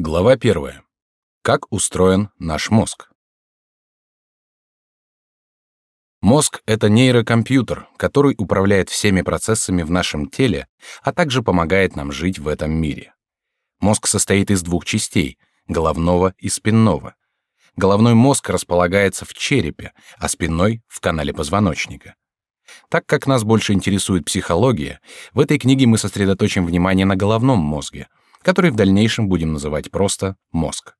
Глава первая. Как устроен наш мозг? Мозг — это нейрокомпьютер, который управляет всеми процессами в нашем теле, а также помогает нам жить в этом мире. Мозг состоит из двух частей — головного и спинного. Головной мозг располагается в черепе, а спинной — в канале позвоночника. Так как нас больше интересует психология, в этой книге мы сосредоточим внимание на головном мозге — который в дальнейшем будем называть просто мозг.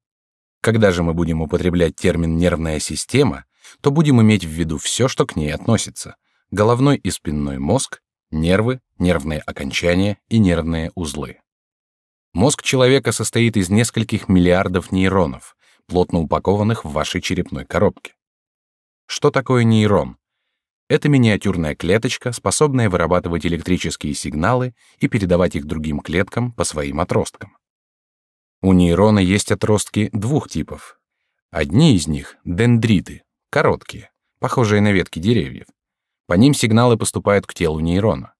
Когда же мы будем употреблять термин нервная система, то будем иметь в виду все, что к ней относится: головной и спинной мозг, нервы, нервные окончания и нервные узлы. Мозг человека состоит из нескольких миллиардов нейронов, плотно упакованных в вашей черепной коробке. Что такое нейрон? Это миниатюрная клеточка, способная вырабатывать электрические сигналы и передавать их другим клеткам по своим отросткам. У нейрона есть отростки двух типов. Одни из них — дендриты, короткие, похожие на ветки деревьев. По ним сигналы поступают к телу нейрона.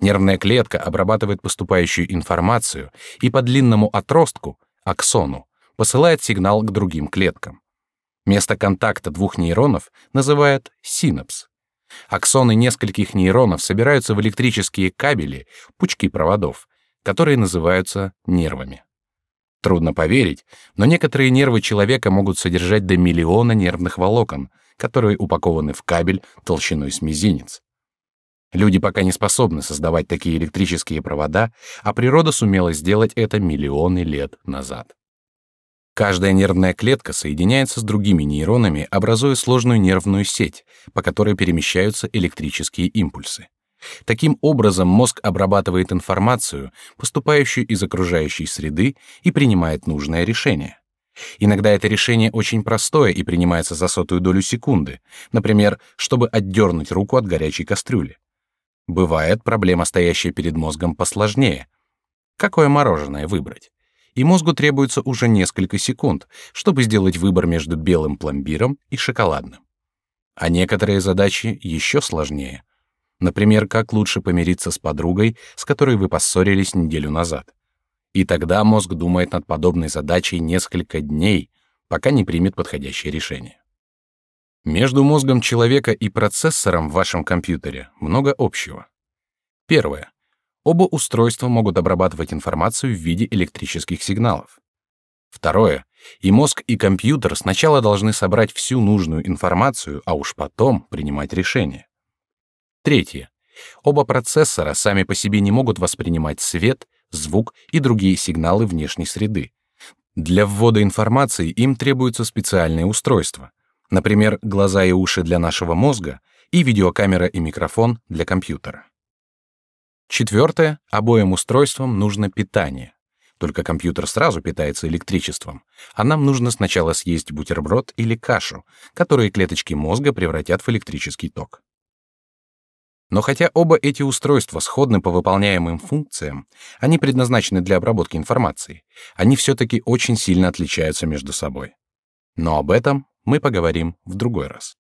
Нервная клетка обрабатывает поступающую информацию и по длинному отростку, аксону, посылает сигнал к другим клеткам. Место контакта двух нейронов называют синапс. Аксоны нескольких нейронов собираются в электрические кабели, пучки проводов, которые называются нервами. Трудно поверить, но некоторые нервы человека могут содержать до миллиона нервных волокон, которые упакованы в кабель толщиной с мизинец. Люди пока не способны создавать такие электрические провода, а природа сумела сделать это миллионы лет назад. Каждая нервная клетка соединяется с другими нейронами, образуя сложную нервную сеть, по которой перемещаются электрические импульсы. Таким образом, мозг обрабатывает информацию, поступающую из окружающей среды, и принимает нужное решение. Иногда это решение очень простое и принимается за сотую долю секунды, например, чтобы отдернуть руку от горячей кастрюли. Бывает проблема, стоящая перед мозгом, посложнее. Какое мороженое выбрать? И мозгу требуется уже несколько секунд, чтобы сделать выбор между белым пломбиром и шоколадным. А некоторые задачи еще сложнее. Например, как лучше помириться с подругой, с которой вы поссорились неделю назад. И тогда мозг думает над подобной задачей несколько дней, пока не примет подходящее решение. Между мозгом человека и процессором в вашем компьютере много общего. Первое. Оба устройства могут обрабатывать информацию в виде электрических сигналов. Второе. И мозг, и компьютер сначала должны собрать всю нужную информацию, а уж потом принимать решение. Третье. Оба процессора сами по себе не могут воспринимать свет, звук и другие сигналы внешней среды. Для ввода информации им требуются специальные устройства, например, глаза и уши для нашего мозга и видеокамера и микрофон для компьютера. Четвертое. Обоим устройствам нужно питание. Только компьютер сразу питается электричеством, а нам нужно сначала съесть бутерброд или кашу, которые клеточки мозга превратят в электрический ток. Но хотя оба эти устройства сходны по выполняемым функциям, они предназначены для обработки информации, они все-таки очень сильно отличаются между собой. Но об этом мы поговорим в другой раз.